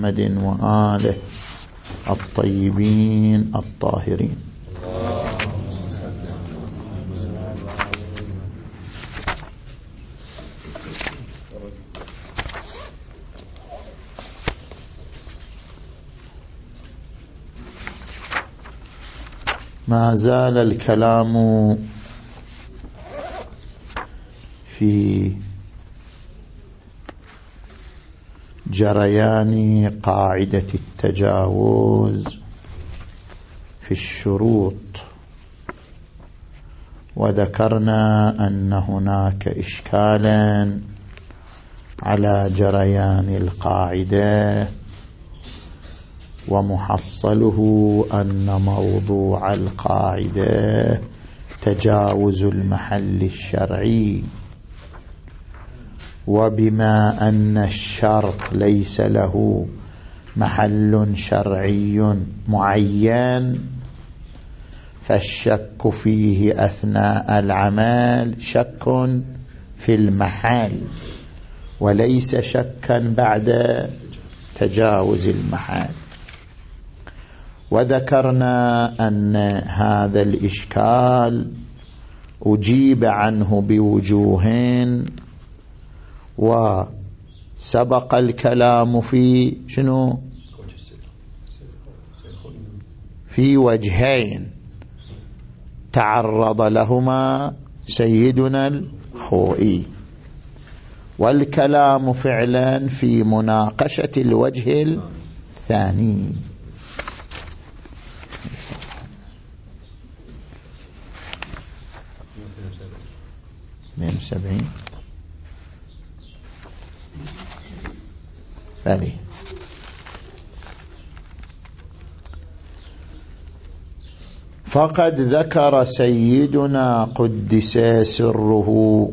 محمد وآله الطيبين الطاهرين. ما زال الكلام في جريان قاعدة التجاوز في الشروط. وذكرنا أن هناك إشكالا على جريان القاعدة ومحصله أن موضوع القاعدة تجاوز المحل الشرعي. وبما أن الشرط ليس له محل شرعي معين فالشك فيه أثناء العمل شك في المحل وليس شكا بعد تجاوز المحل. وذكرنا أن هذا الإشكال أجيب عنه بوجوهين وسبق الكلام في شنو؟ في وجهين تعرض لهما سيدنا الخوئي. والكلام فعلا في مناقشة الوجه الثاني. 72 ثاني فقد ذكر سيدنا قدس سره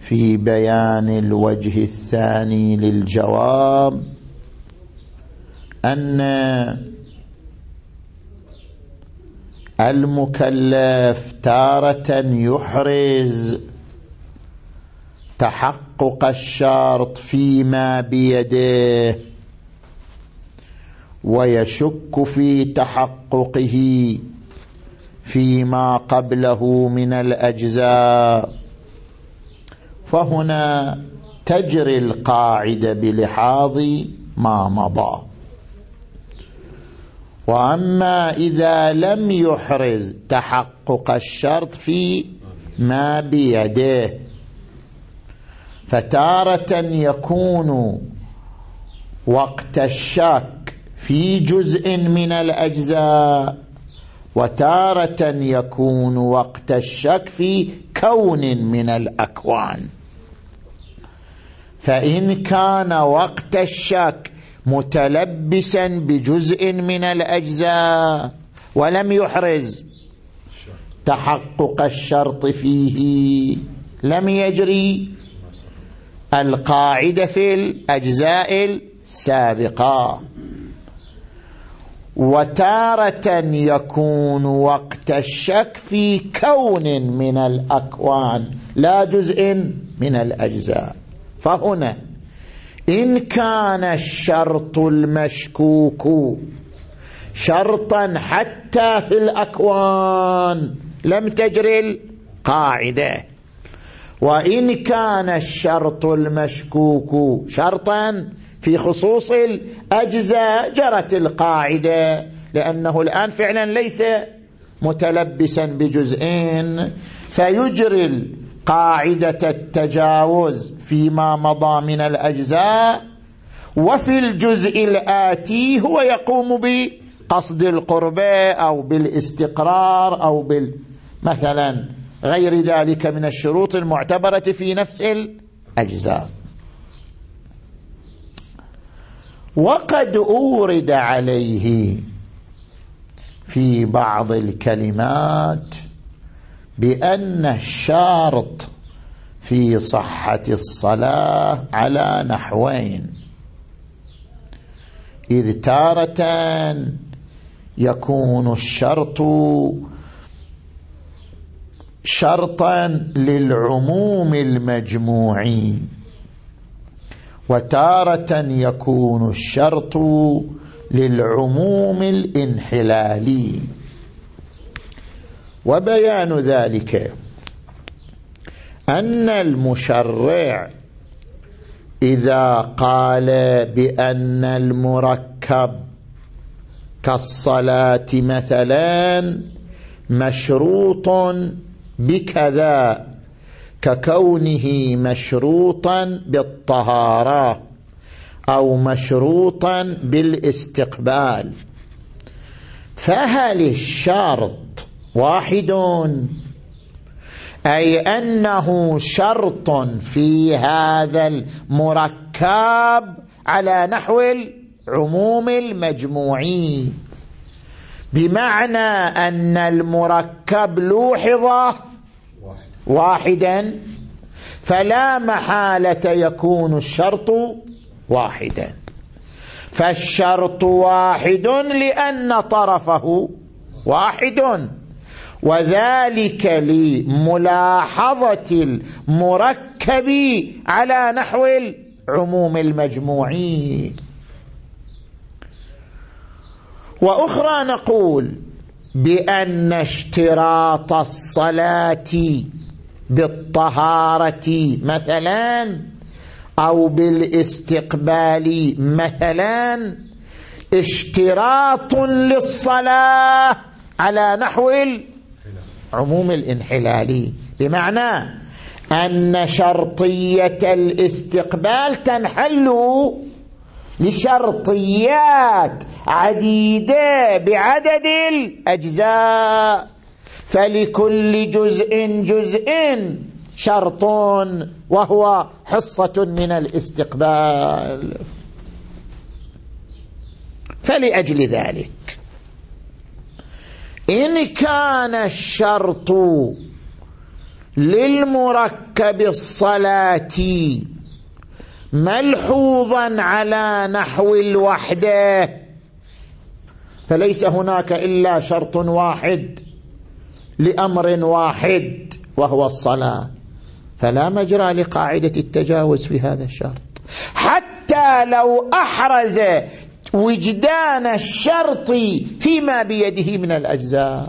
في بيان الوجه الثاني للجواب أن المكلف تارة يحرز تحقق الشرط فيما بيده ويشك في تحققه فيما قبله من الأجزاء. فهنا تجري القاعدة بلحاظ ما مضى. وأما إذا لم يحرز تحقق الشرط في ما بيده فتارة يكون وقت الشك في جزء من الأجزاء وتارة يكون وقت الشك في كون من الأكوان. فإن كان وقت الشك متلبسا بجزء من الأجزاء ولم يحرز تحقق الشرط فيه. لم يجري القاعدة في الأجزاء السابقة. وتارة يكون وقت الشك في كون من الأكوان لا جزء من الأجزاء. فهنا إن كان الشرط المشكوك شرطا حتى في الأكوان لم تجري القاعدة. وإن كان الشرط المشكوك شرطا في خصوص الأجزاء جرت القاعدة لأنه الآن فعلا ليس متلبسا بجزئين. فيجري قاعدة التجاوز فيما مضى من الأجزاء وفي الجزء الآتي هو يقوم بقصد القربة أو بالاستقرار أو بال مثلا غير ذلك من الشروط المعتبرة في نفس الأجزاء. وقد أورد عليه في بعض الكلمات بأن الشارط في صحة الصلاة على نحوين. إذ تارة يكون الشرط شرطا للعموم المجموعي. وتارة يكون الشرط للعموم الانحلالي. وبيان ذلك أن المشرع إذا قال بأن المركب كالصلاة مثلا مشروط بكذا ككونه مشروطا بالطهارة أو مشروطا بالاستقبال. فهل الشرط واحد؟ أي أنه شرط في هذا المركب على نحو العموم المجموعي. بمعنى أن المركب لوحظ واحدا فلا محالة يكون الشرط واحدا. فالشرط واحد لأن طرفه واحد وذلك لملاحظة المركب على نحو العموم المجموعي وأخرى نقول بأن اشتراط الصلاة بالطهارة مثلا أو بالاستقبال مثلا اشتراط للصلاة على نحو العموم الانحلالي. بمعنى أن شرطية الاستقبال تنحل لشرطيات عديدة بعدد الأجزاء. فلكل جزء جزء شرط وهو حصة من الاستقبال. فلأجل ذلك إن كان الشرط للمركب الصلاة ملحوظا على نحو الوحدة. فليس هناك إلا شرط واحد لأمر واحد وهو الصلاة. فلا مجرى لقاعدة التجاوز في هذا الشرط. حتى لو أحرز وجدان الشرط فيما بيده من الأجزاء.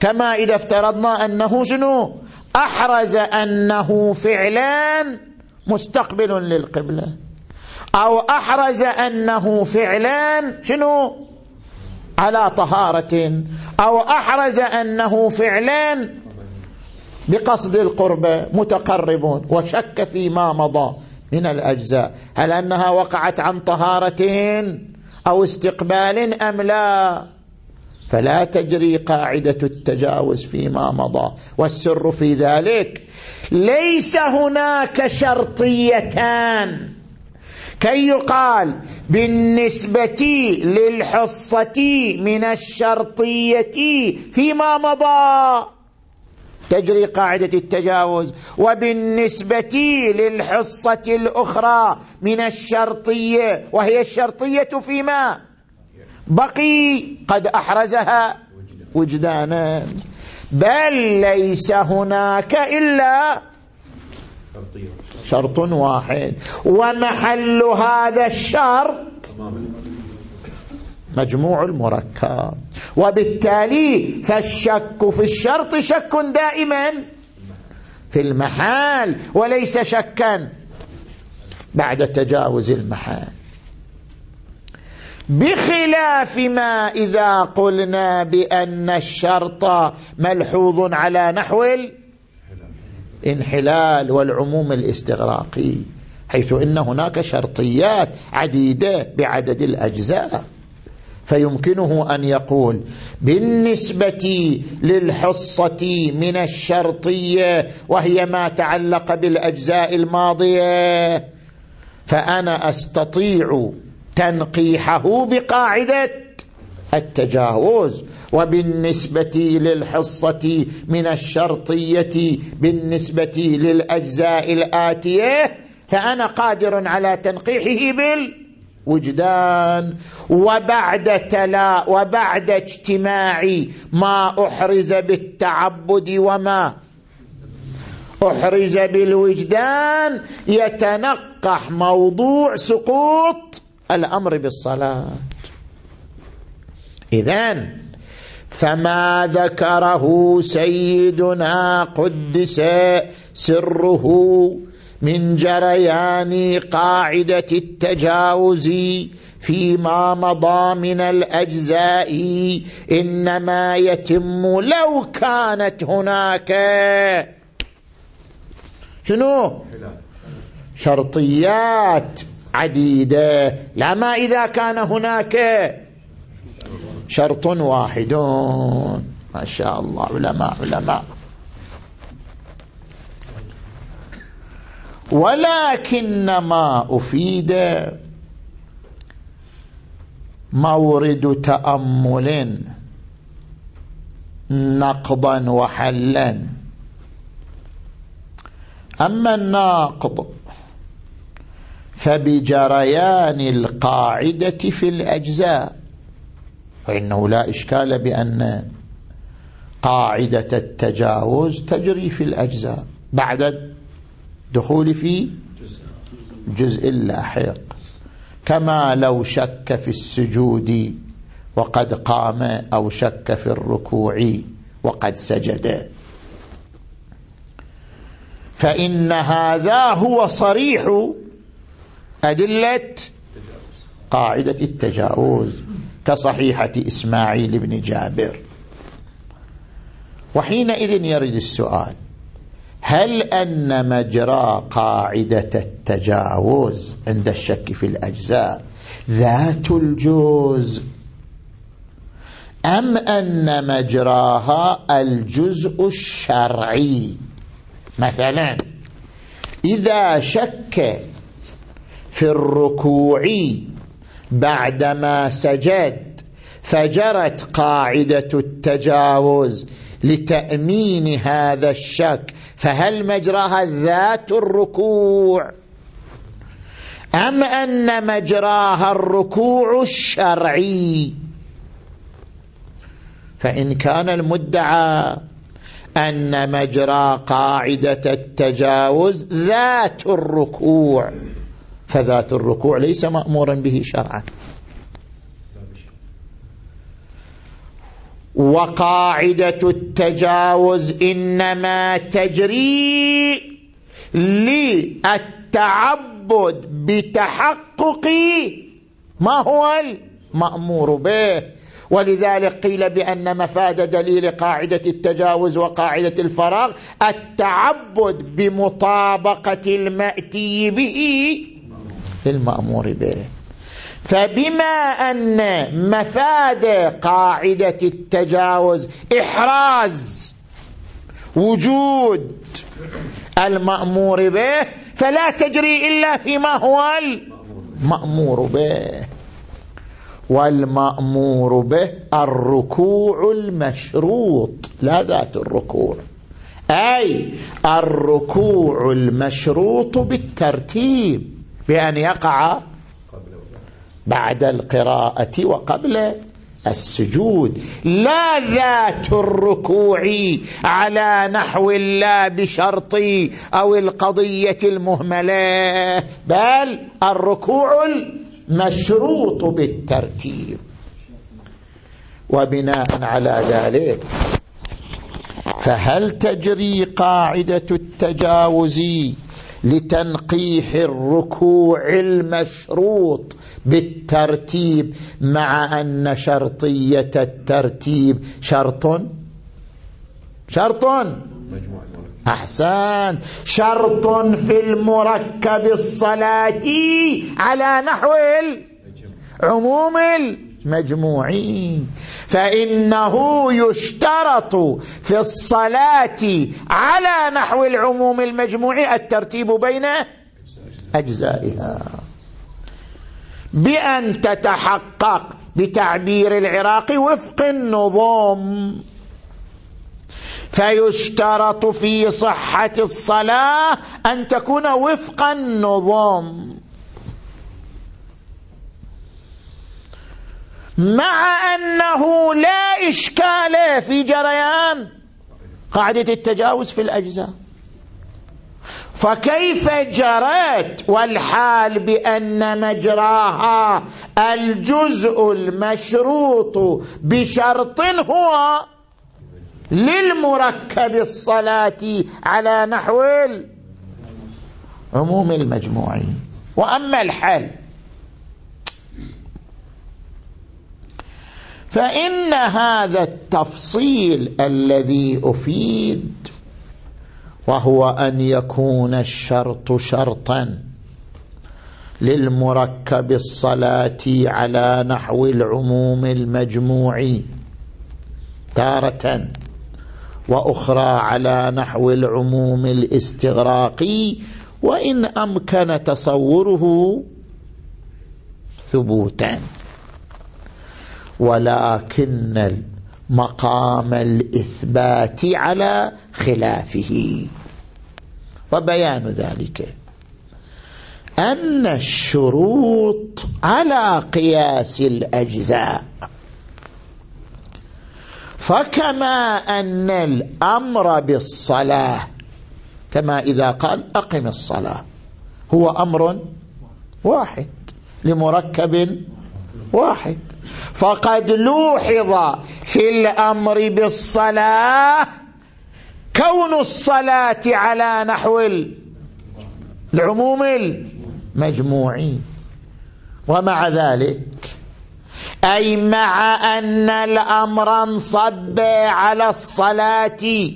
كما إذا افترضنا أنه شنو؟ أحرز أنه فعلان مستقبل للقبلة. أو أحرز أنه فعلان شنو؟ على طهارة. أو أحرز أنه فعلان بقصد القربة متقربون. وشك فيما مضى من الأجزاء. هل أنها وقعت عن طهارة أو استقبال أم لا؟ فلا تجري قاعدة التجاوز فيما مضى. والسر في ذلك ليس هناك شرطيتان. كي يقال بالنسبة للحصة من الشرطية فيما مضى. تجري قاعدة التجاوز. وبالنسبة للحصة الأخرى من الشرطية وهي الشرطية فيما بقي قد أحرزها وجدانا. بل ليس هناك إلا شرط واحد. ومحل هذا الشرط مجموع المركب. وبالتالي فالشك في الشرط شك دائما في المحال وليس شكا بعد تجاوز المحال. بخلاف ما إذا قلنا بأن الشرط ملحوظ على نحو الانحلال والعموم الاستغراقي حيث إن هناك شرطيات عديدة بعدد الأجزاء. فيمكنه أن يقول بالنسبة للحصة من الشرطية وهي ما تعلق بالأجزاء الماضية فأنا أستطيع تنقيحه بقاعدة التجاوز وبالنسبة للحصة من الشرطية بالنسبة للأجزاء الآتية فأنا قادر على تنقيحه بالوجدان. وبعد تلا وبعد اجتماع ما أحرز بالتعبد وما أحرز بالوجدان يتنقل يتلقح موضوع سقوط الأمر بالصلاة. إذن فما ذكره سيدنا قدس سره من جريان قاعدة التجاوز فيما مضى من الأجزاء إنما يتم لو كانت هناك. شنو؟ شرطيات. عديدة لا ما إذا كان هناك شرط واحد. ما شاء الله علماء علماء. ولكن ما أفيد مورد تأمل نقضا وحلا. أما الناقض فبجريان القاعدة في الأجزاء فإنه لا إشكال بأن قاعدة التجاوز تجري في الأجزاء بعد الدخول في جزء لاحق. كما لو شك في السجود وقد قام أو شك في الركوع وقد سجد. فإن هذا هو صريح أدلة قاعدة التجاوز كصحيحة إسماعيل بن جابر. وحينئذ يرد السؤال هل أن مجرى قاعدة التجاوز عند الشك في الأجزاء ذات الجزء أم أن مجراها الجزء الشرعي؟ مثلا إذا شك في الركوع بعدما سجد فجرت قاعدة التجاوز لتأمين هذا الشك. فهل مجراها ذات الركوع أم أن مجراها الركوع الشرعي؟ فإن كان المدعى أن مجرى قاعدة التجاوز ذات الركوع. فذات الركوع ليس مأمورا به شرعا. وقاعدة التجاوز إنما تجري للتعبد بتحقق ما هو المأمور به. ولذلك قيل بأن مفاد دليل قاعدة التجاوز وقاعدة الفراغ التعبد بمطابقة المأتي به للمأمور به. فبما أن مفاد قاعدة التجاوز إحراز وجود المأمور به فلا تجري إلا فيما هو المأمور به. والمأمور به الركوع المشروط لا ذات الركوع. أي الركوع المشروط بالترتيب. بأن يقع بعد القراءة وقبل السجود. لا ذات الركوع على نحو لا بشرط أو القضية المهملة بل الركوع المشروط بالترتيب. وبناء على ذلك فهل تجري قاعدة التجاوز لتنقيح الركوع المشروط بالترتيب مع أن شرطية الترتيب شرط. شرط. أحسن. شرط في المركب الصلاتي على نحو عموم المجموعين فإنه يشترط في الصلاة على نحو العموم المجموعي الترتيب بين أجزائها. بأن تتحقق بتعبير العراقي وفق النظام. فيشترط في صحة الصلاة أن تكون وفق النظام. مع أنه لا إشكال في جريان قاعدة التجاوز في الأجزاء. فكيف جرت والحال بأن مجراها الجزء المشروط بشرط هو للمركب الصلاة على نحو عموم المجموعين. وأما الحال فإن هذا التفصيل الذي أفيد وهو أن يكون الشرط شرطا للمركب الصلاة على نحو العموم المجموع تارة وأخرى على نحو العموم الاستغراقي وإن أمكن تصوره ثبوتا. ولكن مقام الإثبات على خلافه. وبيان ذلك أن الشروط على قياس الأجزاء. فكما أن الأمر بالصلاة كما إذا قال أقم الصلاة هو أمر واحد لمركب واحد. فقد لوحظ في الأمر بالصلاة كون الصلاة على نحو العموم المجموعي ومع ذلك أي مع أن الأمر انصب على الصلاة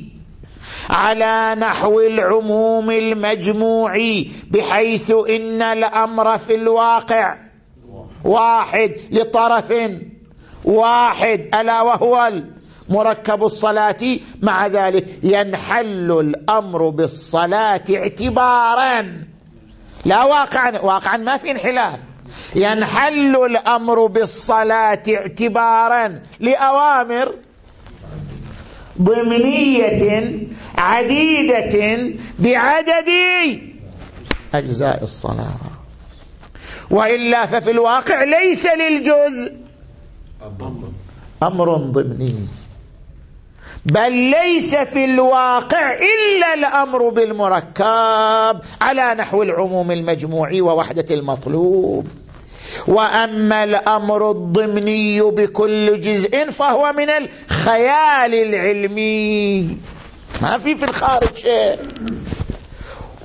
على نحو العموم المجموعي بحيث إن الأمر في الواقع واحد لطرف واحد ألا وهو مركب الصلاة. مع ذلك ينحل الأمر بالصلاة اعتبارا. لا واقعا واقعا ما في انحلال. ينحل الأمر بالصلاة اعتبارا لأوامر ضمنية عديدة بعدد أجزاء الصلاة. وإلا ففي الواقع ليس للجزء. أمر ضمني. بل ليس في الواقع إلا الأمر بالمركب على نحو العموم المجموعي ووحدة المطلوب. وأما الأمر الضمني بكل جزء فهو من الخيال العلمي. ما في في الخارج شيء.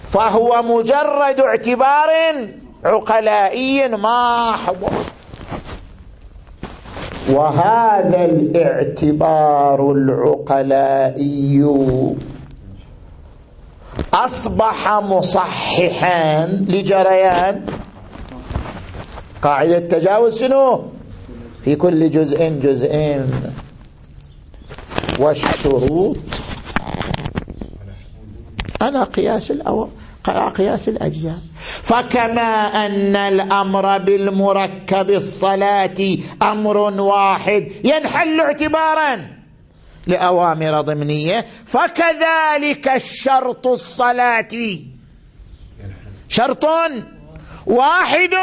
فهو مجرد اعتبار عقلائي محض وهذا الاعتبار العقلائي. أصبح مصححا لجريان. قاعدة التجاوز شنو؟ في كل جزء جزئين. والشروط. على قياس الأول على قياس الأجزاء. فكما أن الأمر بالمركب الصلاة أمر واحد ينحل اعتبارا لأوامر ضمنية فكذلك الشرط الصلاة. شرط واحد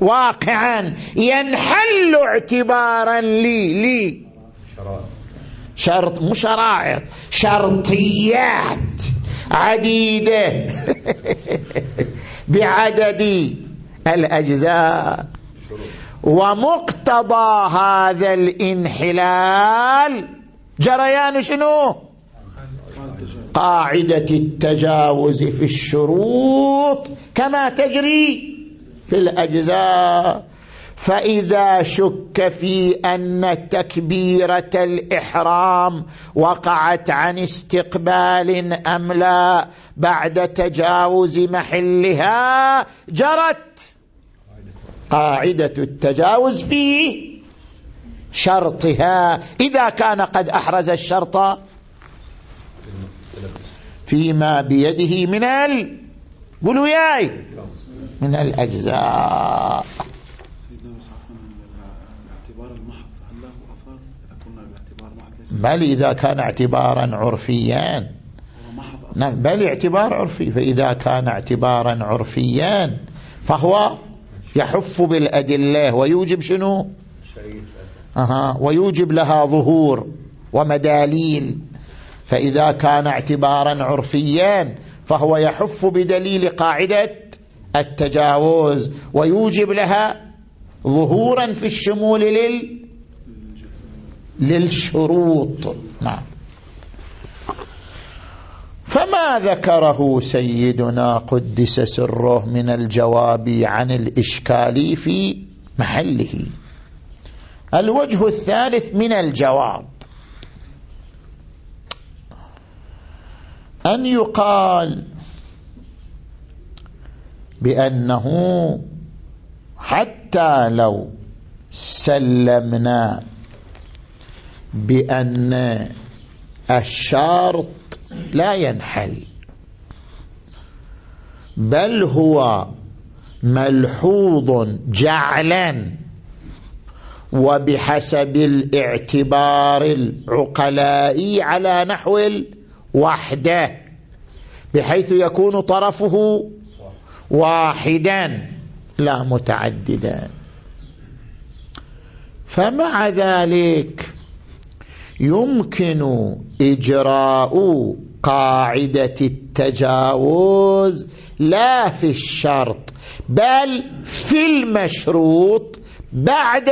واقعا ينحل اعتبارا لي لي شرط مو شرائط شرطيات. عديدة. بعدد الأجزاء. ومقتضى هذا الإنحلال جريان شنو؟ قاعدة التجاوز في الشروط كما تجري في الأجزاء. فإذا شك في أن تكبيرة الإحرام وقعت عن استقبال أم لا بعد تجاوز محلها جرت قاعدة التجاوز في شرطها. إذا كان قد أحرز الشرط فيما بيده من ال قولوا ياي من الأجزاء. بل إذا كان اعتبارا عرفيا. نعم بل اعتبار عرفي. فإذا كان اعتبارا عرفيا فهو يحف بالأدلة ويوجب شنو؟ أها ويوجب لها ظهور ومداليل. فإذا كان اعتبارا عرفيا فهو يحف بدليل قاعدة التجاوز ويوجب لها ظهورا في الشمول لل للشروط. نعم. فما ذكره سيدنا قدس سره من الجواب عن الإشكال في محله. الوجه الثالث من الجواب. أن يقال بأنه حتى لو سلمنا بأن الشرط لا ينحل بل هو ملحوظ جعلا وبحسب الاعتبار العقلائي على نحو الوحدة بحيث يكون طرفه واحدا لا متعددا. فمع ذلك يمكن إجراء قاعدة التجاوز لا في الشرط بل في المشروط بعد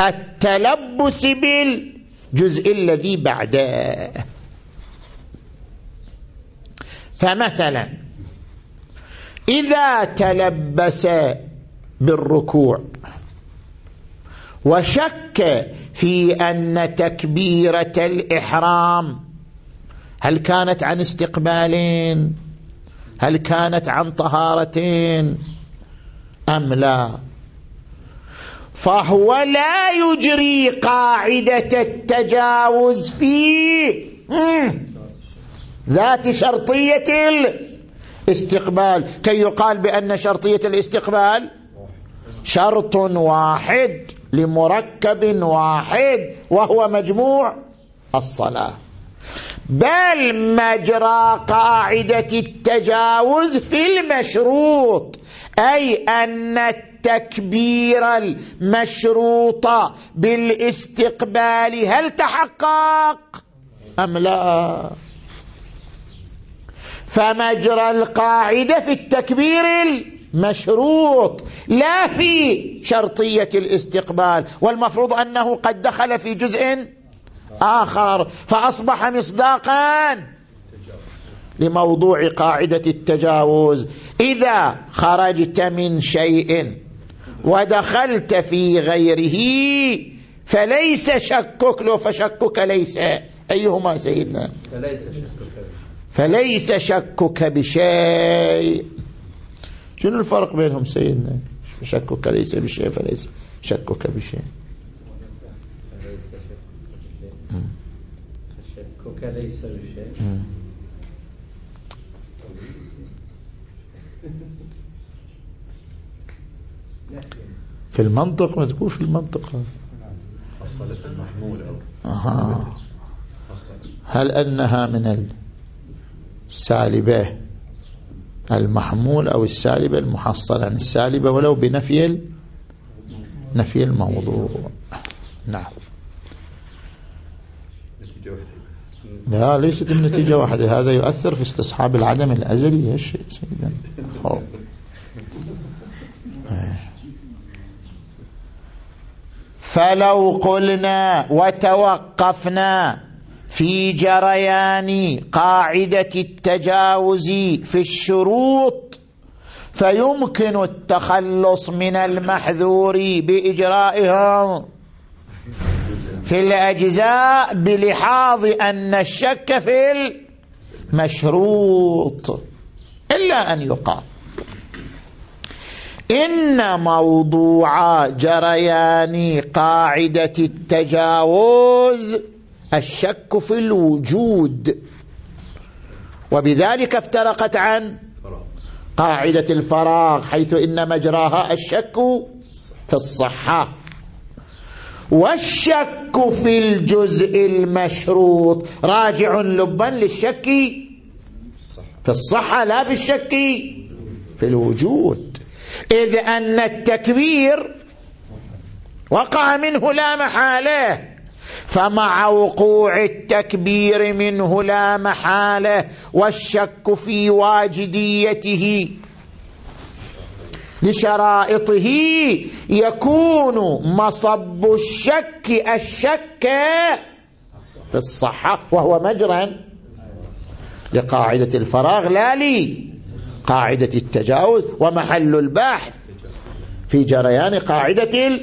التلبس بالجزء الذي بعده. فمثلا إذا تلبس بالركوع وشك في أن تكبيرة الإحرام هل كانت عن استقبالين؟ هل كانت عن طهارتين؟ أم لا؟ فهو لا يجري قاعدة التجاوز في ذات شرطية الاستقبال. كي يقال بأن شرطية الاستقبال شرط واحد. لمركب واحد وهو مجموع الصلاة. بل مجرى قاعدة التجاوز في المشروط أي أن التكبير المشروط بالاستقبال هل تحقق أم لا؟ فمجرى القاعدة في التكبير مشروط لا في شرطية الاستقبال والمفروض أنه قد دخل في جزء آخر فأصبح مصداقا لموضوع قاعدة التجاوز. إذا خرجت من شيء ودخلت في غيره فليس شكك لو فشكك ليس. أيهما سيدنا؟ فليس شكك. فليس شكك بشيء. شنو الفرق بينهم سيدنا؟ شكك ليس بشيء فليس شكك بشيء. شكك ليس بشيء. في المنطق ما تقول في المنطق. المحمول أها. هل أنها من السالبة؟ المحمول أو السالبة المحصلة يعني السالبة ولو بنفي نفي الموضوع. نعم. لا ليست النتيجة واحدة. هذا يؤثر في استصحاب العدم الأزلي. إيش سيدا فلو قلنا وتوقفنا في جريان قاعدة التجاوز في الشروط فيمكن التخلص من المحذور بإجرائها. في الأجزاء بلحاظ أن الشك في المشروط إلا أن يقال. إن موضوع جريان قاعدة التجاوز الشك في الوجود. وبذلك افترقت عن قاعدة الفراغ حيث إن مجراها الشك في الصحة. والشك في الجزء المشروط. راجع لبا للشك في الصحة لا في الشك في الوجود. إذ أن التكبير وقع منه لا محالة. فمع وقوع التكبير منه لا محالة والشك في واجديته لشرائطه يكون مصب الشك الشك في الصحة وهو مجرى لقاعدة الفراغ لا لي قاعدة التجاوز ومحل البحث في جريان قاعدة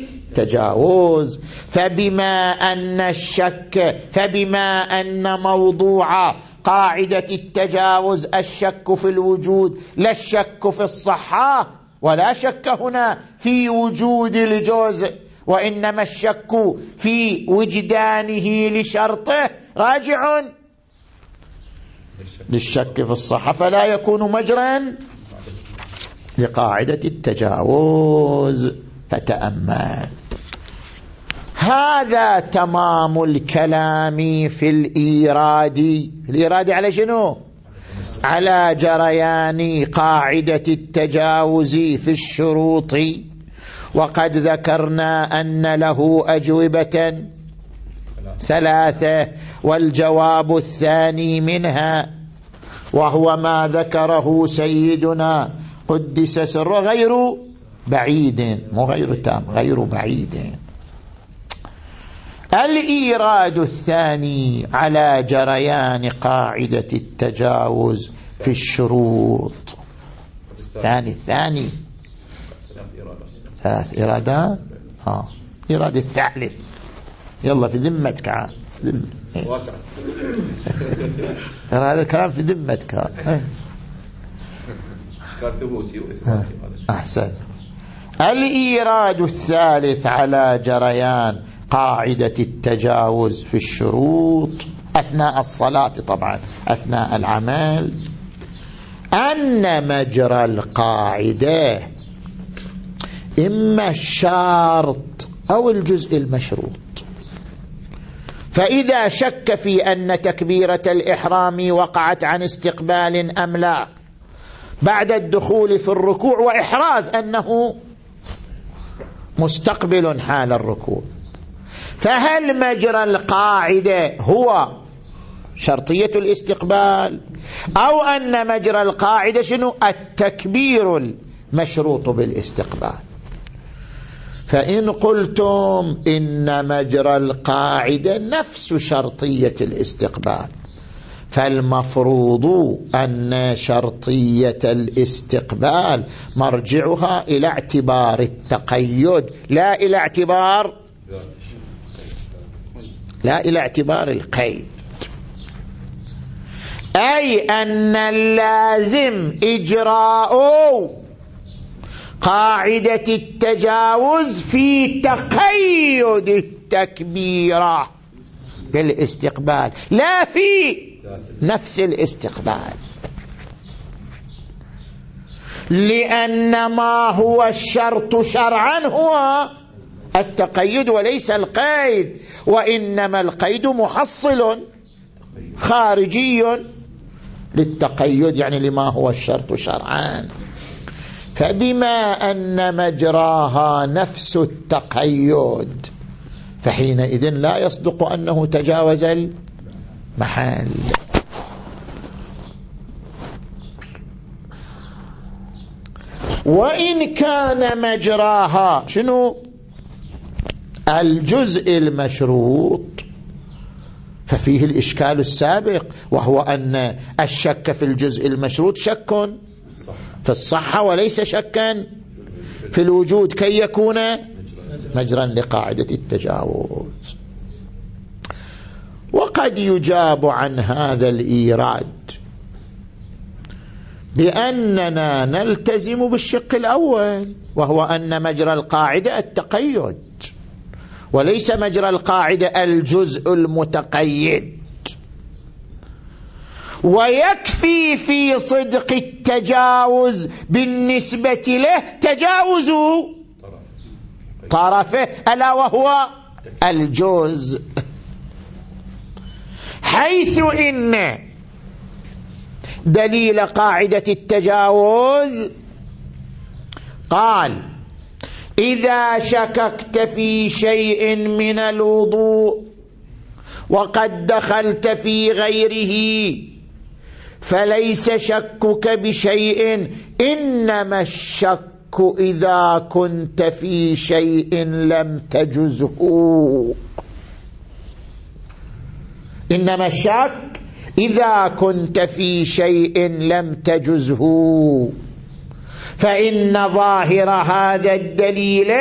فبما أن الشك فبما أن موضوع قاعدة التجاوز الشك في الوجود لا الشك في الصحة ولا شك هنا في وجود الجزء وإنما الشك في وجدانه لشرطه. راجع. للشك في الصحة فلا يكون مجرا لقاعدة التجاوز. فتأمل. هذا تمام الكلام في الإيراد. الإيراد على شنو؟ على جريان قاعدة التجاوز في الشروط. وقد ذكرنا أن له أجوبة ثلاثة والجواب الثاني منها وهو ما ذكره سيدنا قدس سر غير بعيد مو غير تام غير بعيد. الإيراد الثاني على جريان قاعدة التجاوز في الشروط. الثاني الثاني ثلاث إرادات آه. إرادة الثالث. يلا في ذمتك عاد واسع. ترى هذا الكلام في ذمتك. اشكال ثبوتي. واثباتي آه. أحسن. الايراد الثالث على جريان قاعدة التجاوز في الشروط أثناء الصلاة طبعا أثناء العمل. أن مجرى القاعدة إما الشرط أو الجزء المشروط. فإذا شك في أن تكبيرة الإحرام وقعت عن استقبال أم لا بعد الدخول في الركوع وإحراز أنه مستقبل حال الركوع فهل مجرى القاعدة هو شرطية الاستقبال؟ أو أن مجرى القاعدة شنو؟ التكبير المشروط بالاستقبال. فإن قلتم إن مجرى القاعدة نفس شرطية الاستقبال. فالمفروض أن شرطية الاستقبال مرجعها إلى اعتبار التقيد. لا إلى اعتبار لا إلى اعتبار القيد. أي أن اللازم إجراء قاعدة التجاوز في تقيد التكبيرة في الاستقبال لا في نفس الاستقبال. لأن ما هو الشرط شرعا هو التقيد وليس القيد وإنما القيد محصل خارجي للتقيد يعني لما هو الشرط شرعا. فبما أن مجراها نفس التقيد فحينئذ لا يصدق أنه تجاوز المحل وإن كان مجراها شنو؟ الجزء المشروط. ففيه الإشكال السابق وهو أن الشك في الجزء المشروط شك. في الصحة وليس شكا. في الوجود كي يكون مجرا لقاعدة التجاوز. وقد يجاب عن هذا الإيراد. بأننا نلتزم بالشق الأول وهو أن مجرى القاعدة التقيد وليس مجرى القاعدة الجزء المتقيد. ويكفي في صدق التجاوز بالنسبة له تجاوز طرفه ألا وهو الجزء. حيث إن دليل قاعدة التجاوز قال إذا شككت في شيء من الوضوء وقد دخلت في غيره فليس شكك بشيء إنما الشك إذا كنت في شيء لم تجزه. إنما الشك إذا كنت في شيء لم تجزه. فإن ظاهر هذا الدليل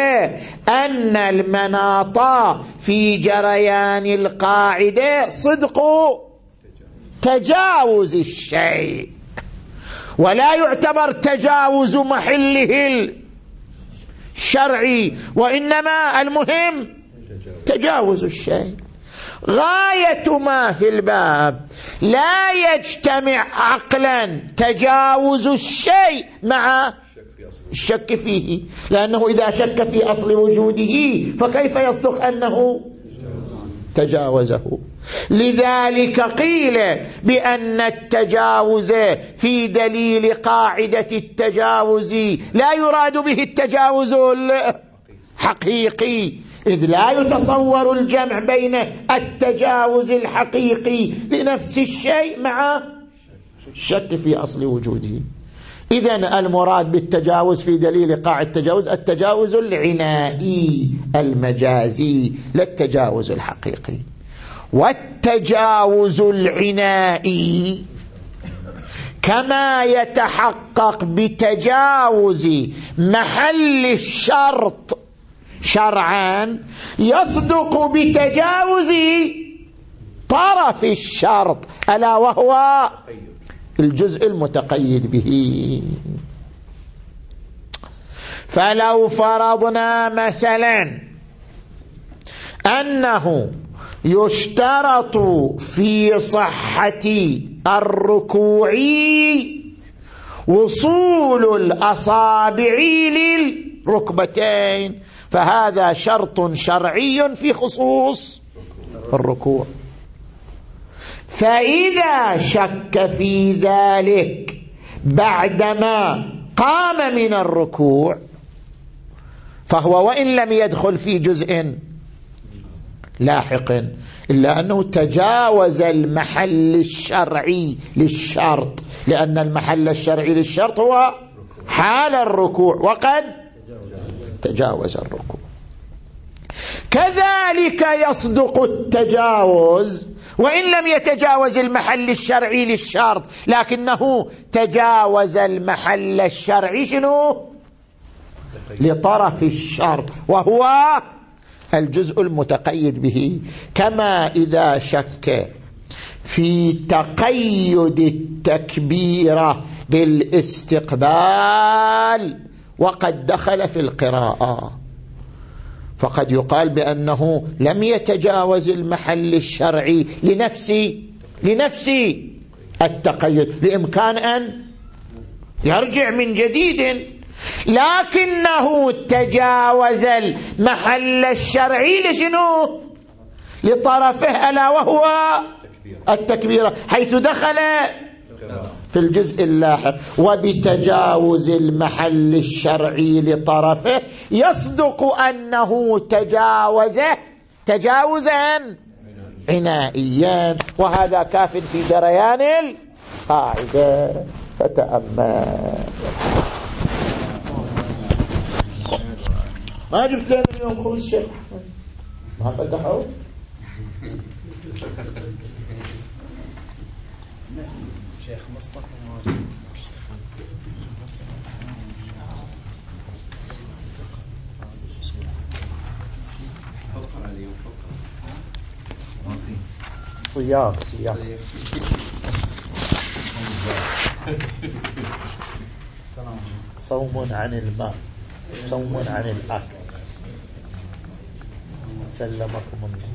أن المناط في جريان القاعدة صدق تجاوز الشيء. ولا يعتبر تجاوز محله الشرعي وإنما المهم تجاوز الشيء. غاية ما في الباب. لا يجتمع عقلا تجاوز الشيء مع الشك فيه. لأنه إذا شك في أصل وجوده فكيف يصدق أنه تجاوزه؟ لذلك قيل بأن التجاوز في دليل قاعدة التجاوز لا يراد به التجاوز الحقيقي إذ لا يتصور الجمع بين التجاوز الحقيقي لنفس الشيء مع الشك في أصل وجوده. إذا المراد بالتجاوز في دليل قاع التجاوز التجاوز العنائي المجازي لا التجاوز الحقيقي. والتجاوز العنائي كما يتحقق بتجاوز محل الشرط شرعا يصدق بتجاوز طرف الشرط ألا وهو الجزء المتقيد به. فلو فرضنا مثلا أنه يشترط في صحة الركوع وصول الأصابع للركبتين فهذا شرط شرعي في خصوص الركوع. فإذا شك في ذلك بعدما قام من الركوع فهو وإن لم يدخل في جزء لاحق إلا أنه تجاوز المحل الشرعي للشرط لأن المحل الشرعي للشرط هو حال الركوع وقد تجاوز الركوع كذلك يصدق التجاوز وإن لم يتجاوز المحل الشرعي للشرط لكنه تجاوز المحل الشرعي شنو؟ لطرف الشرط وهو الجزء المتقيد به. كما إذا شك في تقيد التكبيرة بالاستقبال وقد دخل في القراءة. فقد يقال بأنه لم يتجاوز المحل الشرعي لنفسي لنفسي التقيد. بإمكان أن يرجع من جديد. لكنه تجاوز المحل الشرعي لشنو؟ لطرفه ألا وهو التكبيرة حيث دخل في الجزء اللاحق. وبتجاوز المحل الشرعي لطرفه يصدق أنه تجاوزه تجاوزا عنائيا. وهذا كاف في جريان القاعدة. فتأمل. ما جبت لنا اليوم خبز شيء ما فتحوا شيخ مصطفى صيام صيام صوم عن الماء صوم عن الأكل. سلمكم الله.